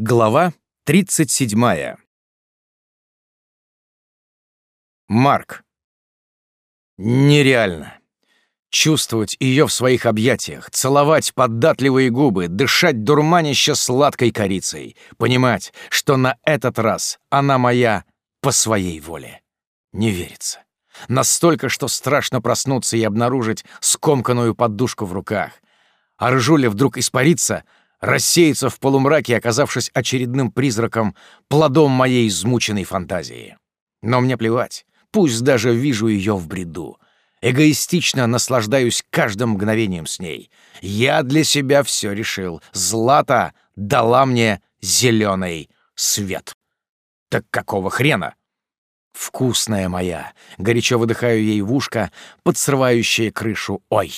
Глава 37. Марк. Нереально. Чувствовать ее в своих объятиях, целовать податливые губы, дышать дурманище сладкой корицей, понимать, что на этот раз она моя по своей воле. Не верится. Настолько, что страшно проснуться и обнаружить скомканную подушку в руках. А Ржуля вдруг испарится — рассеяться в полумраке, оказавшись очередным призраком, плодом моей измученной фантазии. Но мне плевать, пусть даже вижу ее в бреду. Эгоистично наслаждаюсь каждым мгновением с ней. Я для себя все решил. Злата дала мне зеленый свет. Так какого хрена? Вкусная моя. Горячо выдыхаю ей в ушко, подсрывающее крышу «Ой!».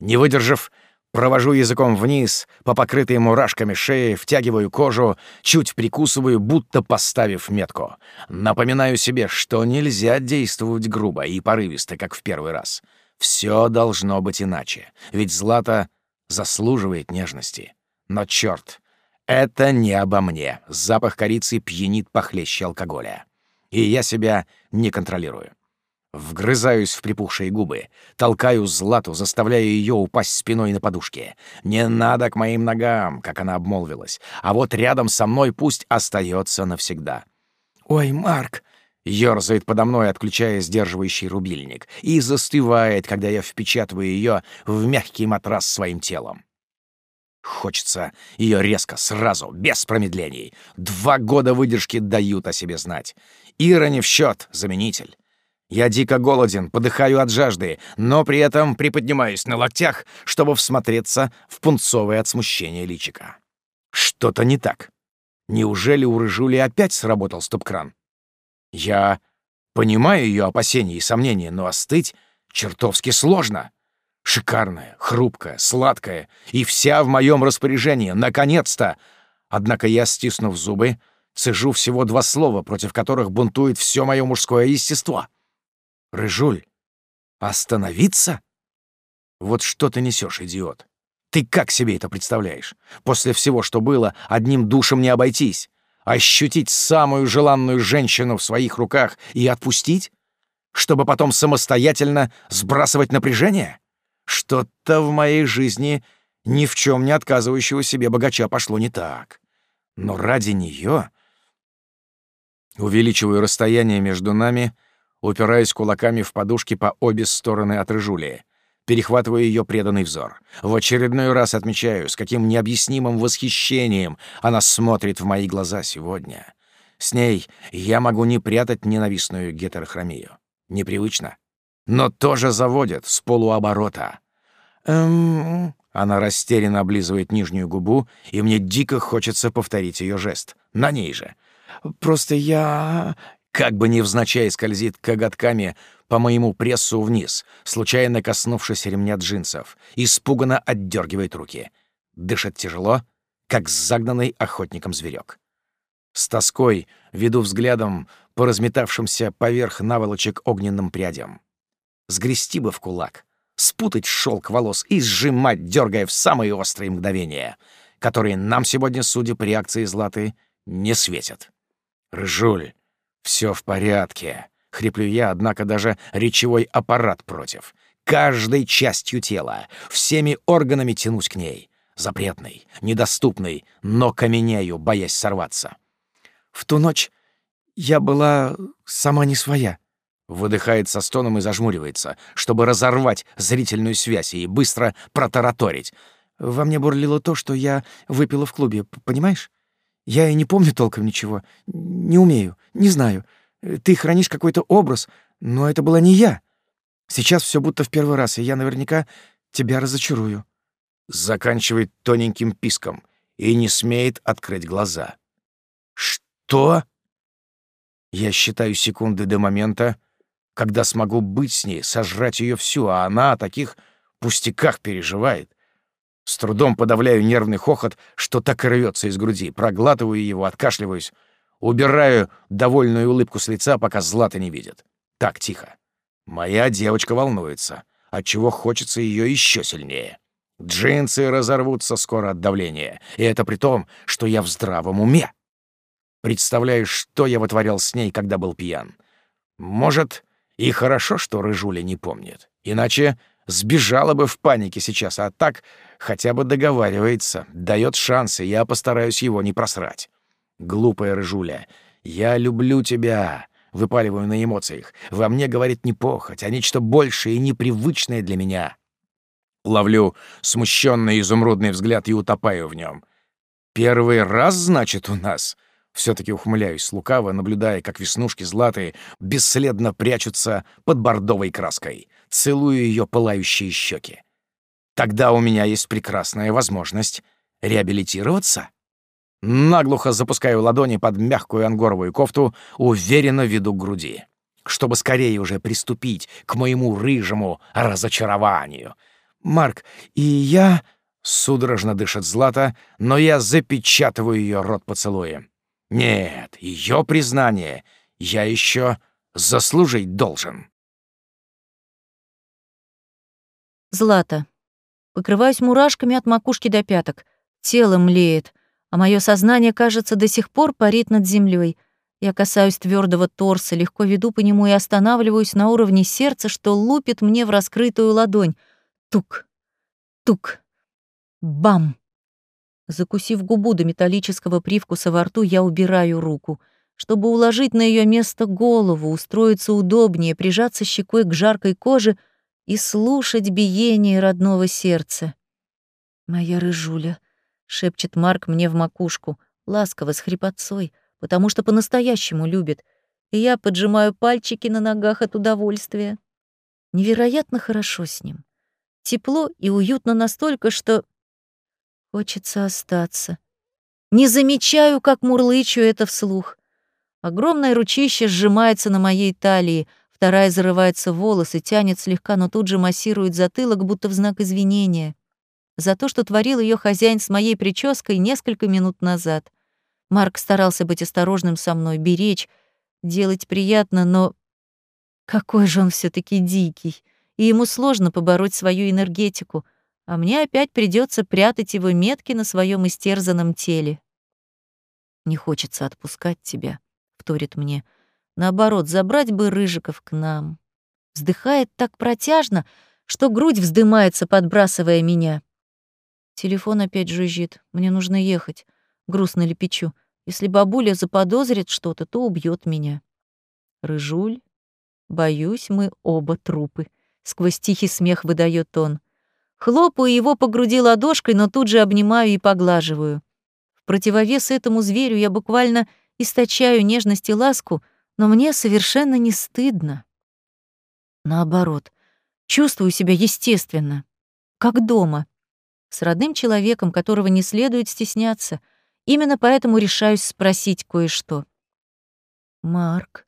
Не выдержав, Провожу языком вниз, по покрытой мурашками шее, втягиваю кожу, чуть прикусываю, будто поставив метку. Напоминаю себе, что нельзя действовать грубо и порывисто, как в первый раз. Все должно быть иначе, ведь Злата заслуживает нежности. Но черт, это не обо мне. Запах корицы пьянит похлеще алкоголя. И я себя не контролирую. Вгрызаюсь в припухшие губы, толкаю Злату, заставляя ее упасть спиной на подушке. «Не надо к моим ногам», как она обмолвилась, «а вот рядом со мной пусть остается навсегда». «Ой, Марк!» — ёрзает подо мной, отключая сдерживающий рубильник, и застывает, когда я впечатываю ее в мягкий матрас своим телом. Хочется ее резко, сразу, без промедлений. Два года выдержки дают о себе знать. Ира не в счет, заменитель. Я дико голоден, подыхаю от жажды, но при этом приподнимаюсь на локтях, чтобы всмотреться в пунцовое от смущения личика. Что-то не так. Неужели у Рыжули опять сработал стоп-кран? Я понимаю ее опасения и сомнения, но остыть чертовски сложно. Шикарная, хрупкая, сладкая и вся в моем распоряжении, наконец-то! Однако я, стиснув зубы, цежу всего два слова, против которых бунтует все мое мужское естество — Рыжуль, остановиться? Вот что ты несешь, идиот? Ты как себе это представляешь? После всего, что было, одним душем не обойтись. Ощутить самую желанную женщину в своих руках и отпустить? Чтобы потом самостоятельно сбрасывать напряжение? Что-то в моей жизни ни в чем не отказывающего себе богача пошло не так. Но ради нее увеличиваю расстояние между нами — упираясь кулаками в подушки по обе стороны от Рыжули. Перехватываю ее преданный взор. В очередной раз отмечаю, с каким необъяснимым восхищением она смотрит в мои глаза сегодня. С ней я могу не прятать ненавистную гетерохромию. Непривычно. Но тоже заводит с полуоборота. «Эм...» Она растерянно облизывает нижнюю губу, и мне дико хочется повторить ее жест. На ней же. «Просто я как бы невзначай скользит коготками по моему прессу вниз, случайно коснувшись ремня джинсов, испуганно отдергивает руки. Дышит тяжело, как загнанный охотником зверек. С тоской веду взглядом по разметавшимся поверх наволочек огненным прядям. Сгрести бы в кулак, спутать шелк волос и сжимать, дергая в самые острые мгновения, которые нам сегодня, судя по реакции Златы, не светят. Рыжуль, все в порядке. Хриплю я, однако даже речевой аппарат против. Каждой частью тела, всеми органами тянусь к ней. Запретный, недоступный, но каменею, боясь сорваться. В ту ночь я была сама не своя. Выдыхает со стоном и зажмуривается, чтобы разорвать зрительную связь и быстро протараторить. Во мне бурлило то, что я выпила в клубе, понимаешь? Я и не помню толком ничего. Не умею, не знаю. Ты хранишь какой-то образ, но это была не я. Сейчас все будто в первый раз, и я наверняка тебя разочарую». Заканчивает тоненьким писком и не смеет открыть глаза. «Что?» Я считаю секунды до момента, когда смогу быть с ней, сожрать ее всю, а она о таких пустяках переживает. С трудом подавляю нервный хохот, что так и рвется из груди, проглатываю его, откашливаюсь, убираю довольную улыбку с лица, пока Злата не видит. Так, тихо. Моя девочка волнуется, отчего хочется ее еще сильнее. Джинсы разорвутся скоро от давления, и это при том, что я в здравом уме. Представляю, что я вытворял с ней, когда был пьян. Может, и хорошо, что Рыжуля не помнит. Иначе сбежала бы в панике сейчас, а так хотя бы договаривается, дает шансы, я постараюсь его не просрать. Глупая Рыжуля, я люблю тебя, выпаливаю на эмоциях. Во мне говорит не похоть, а нечто большее и непривычное для меня. Ловлю смущенный изумрудный взгляд и утопаю в нем. Первый раз, значит, у нас — все-таки ухмыляюсь лукаво, наблюдая, как веснушки златые бесследно прячутся под бордовой краской. Целую ее пылающие щеки. Тогда у меня есть прекрасная возможность реабилитироваться. Наглухо запускаю ладони под мягкую ангоровую кофту, уверенно веду к груди, чтобы скорее уже приступить к моему рыжему разочарованию. «Марк, и я...» — судорожно дышит Злата, но я запечатываю ее рот поцелуем. Нет, ее признание я еще заслужить должен. Злата. Покрываюсь мурашками от макушки до пяток. Тело млеет, а мое сознание, кажется, до сих пор парит над землей. Я касаюсь твердого торса, легко веду по нему и останавливаюсь на уровне сердца, что лупит мне в раскрытую ладонь. Тук, тук, бам. Закусив губу до металлического привкуса во рту, я убираю руку, чтобы уложить на ее место голову, устроиться удобнее, прижаться щекой к жаркой коже и слушать биение родного сердца. «Моя рыжуля», — шепчет Марк мне в макушку, ласково, с хрипотцой, потому что по-настоящему любит, и я поджимаю пальчики на ногах от удовольствия. Невероятно хорошо с ним. Тепло и уютно настолько, что Хочется остаться. Не замечаю, как мурлычу это вслух. Огромное ручище сжимается на моей талии, вторая зарывается в волосы, тянет слегка, но тут же массирует затылок, будто в знак извинения. За то, что творил ее хозяин с моей прической несколько минут назад. Марк старался быть осторожным со мной, беречь, делать приятно, но какой же он все таки дикий, и ему сложно побороть свою энергетику, а мне опять придется прятать его метки на своем истерзанном теле. «Не хочется отпускать тебя», — вторит мне. «Наоборот, забрать бы Рыжиков к нам». Вздыхает так протяжно, что грудь вздымается, подбрасывая меня. Телефон опять жужжит. Мне нужно ехать. Грустно лепечу. Если бабуля заподозрит что-то, то убьет меня. Рыжуль, боюсь, мы оба трупы. Сквозь тихий смех выдает он. Хлопаю его по груди ладошкой, но тут же обнимаю и поглаживаю. В противовес этому зверю я буквально источаю нежность и ласку, но мне совершенно не стыдно. Наоборот, чувствую себя естественно, как дома, с родным человеком, которого не следует стесняться. Именно поэтому решаюсь спросить кое-что. «Марк»,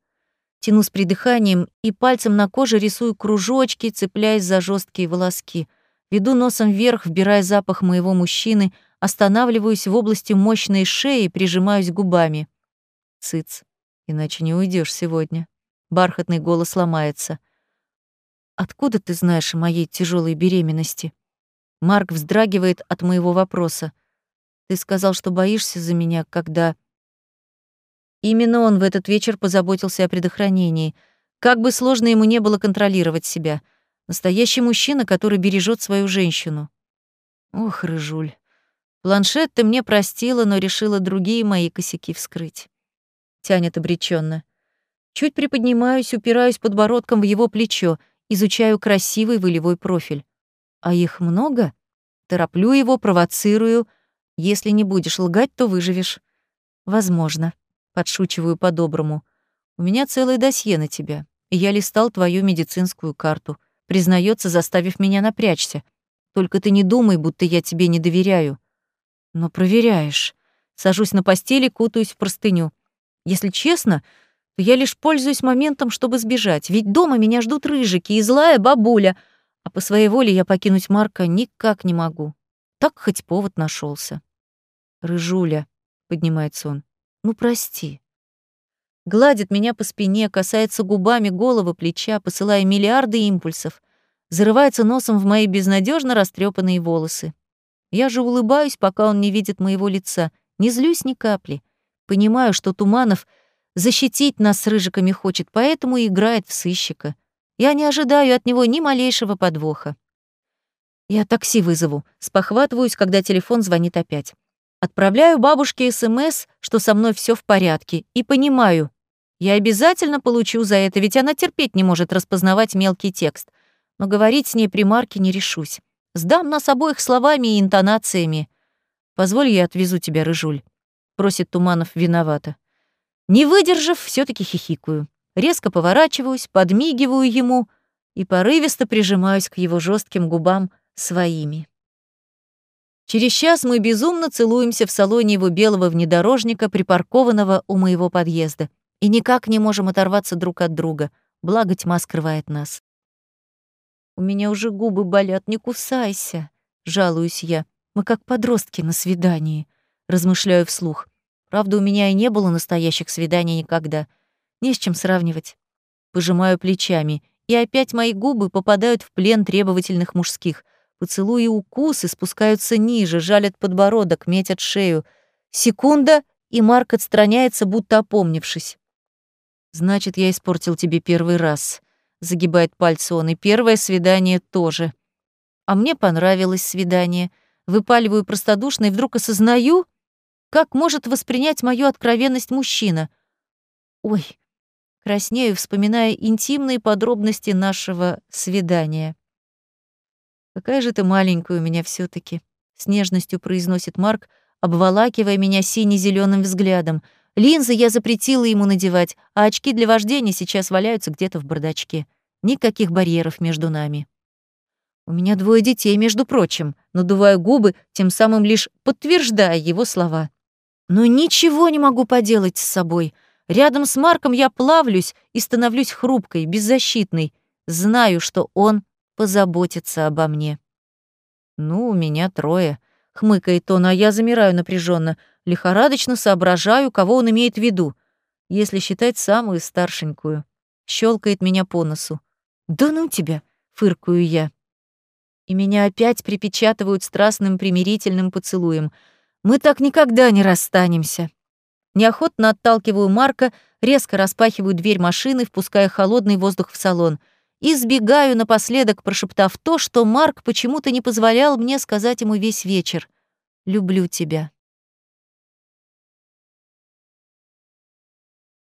тяну с придыханием и пальцем на коже рисую кружочки, цепляясь за жесткие волоски — Веду носом вверх, вбирая запах моего мужчины, останавливаюсь в области мощной шеи, прижимаюсь губами. Цыц, иначе не уйдешь сегодня. Бархатный голос ломается. Откуда ты знаешь о моей тяжелой беременности? Марк вздрагивает от моего вопроса. Ты сказал, что боишься за меня, когда... Именно он в этот вечер позаботился о предохранении. Как бы сложно ему не было контролировать себя — Настоящий мужчина, который бережет свою женщину. Ох, Рыжуль. Планшет ты мне простила, но решила другие мои косяки вскрыть. Тянет обреченно. Чуть приподнимаюсь, упираюсь подбородком в его плечо, изучаю красивый волевой профиль. А их много? Тороплю его, провоцирую. Если не будешь лгать, то выживешь. Возможно. Подшучиваю по-доброму. У меня целое досье на тебя, и я листал твою медицинскую карту признается, заставив меня напрячься. Только ты не думай, будто я тебе не доверяю. Но проверяешь. Сажусь на постели, кутаюсь в простыню. Если честно, то я лишь пользуюсь моментом, чтобы сбежать. Ведь дома меня ждут рыжики и злая бабуля, а по своей воле я покинуть Марка никак не могу. Так хоть повод нашелся. «Рыжуля», — поднимается он, — «ну прости». Гладит меня по спине, касается губами головы, плеча, посылая миллиарды импульсов. зарывается носом в мои безнадежно растрепанные волосы. Я же улыбаюсь, пока он не видит моего лица, не злюсь ни капли. Понимаю, что Туманов защитить нас с рыжиками хочет, поэтому и играет в сыщика. Я не ожидаю от него ни малейшего подвоха. Я такси вызову, спохватываюсь, когда телефон звонит опять. Отправляю бабушке СМС, что со мной все в порядке, и понимаю, я обязательно получу за это, ведь она терпеть не может распознавать мелкий текст. Но говорить с ней при Марке не решусь. Сдам нас обоих словами и интонациями. Позволь, я отвезу тебя, Рыжуль, просит Туманов виновато. Не выдержав, все таки хихикаю. Резко поворачиваюсь, подмигиваю ему и порывисто прижимаюсь к его жестким губам своими. Через час мы безумно целуемся в салоне его белого внедорожника, припаркованного у моего подъезда, и никак не можем оторваться друг от друга, благо тьма скрывает нас. «У меня уже губы болят, не кусайся», — жалуюсь я. «Мы как подростки на свидании», — размышляю вслух. Правда, у меня и не было настоящих свиданий никогда. Не с чем сравнивать. Пожимаю плечами, и опять мои губы попадают в плен требовательных мужских — Поцелуи и укусы спускаются ниже, жалят подбородок, метят шею. Секунда, и Марк отстраняется, будто опомнившись. «Значит, я испортил тебе первый раз», — загибает пальцы он, — «и первое свидание тоже». А мне понравилось свидание. Выпаливаю простодушно и вдруг осознаю, как может воспринять мою откровенность мужчина. Ой, краснею, вспоминая интимные подробности нашего свидания. «Какая же ты маленькая у меня все таки с нежностью произносит Марк, обволакивая меня сине зеленым взглядом. Линзы я запретила ему надевать, а очки для вождения сейчас валяются где-то в бардачке. Никаких барьеров между нами. У меня двое детей, между прочим, надуваю губы, тем самым лишь подтверждая его слова. Но ничего не могу поделать с собой. Рядом с Марком я плавлюсь и становлюсь хрупкой, беззащитной. Знаю, что он позаботиться обо мне. «Ну, у меня трое», — хмыкает он, а я замираю напряженно, лихорадочно соображаю, кого он имеет в виду, если считать самую старшенькую. Щелкает меня по носу. «Да ну тебя!» — фыркаю я. И меня опять припечатывают страстным примирительным поцелуем. Мы так никогда не расстанемся. Неохотно отталкиваю Марка, резко распахиваю дверь машины, впуская холодный воздух в салон — и сбегаю напоследок, прошептав то, что Марк почему-то не позволял мне сказать ему весь вечер. «Люблю тебя».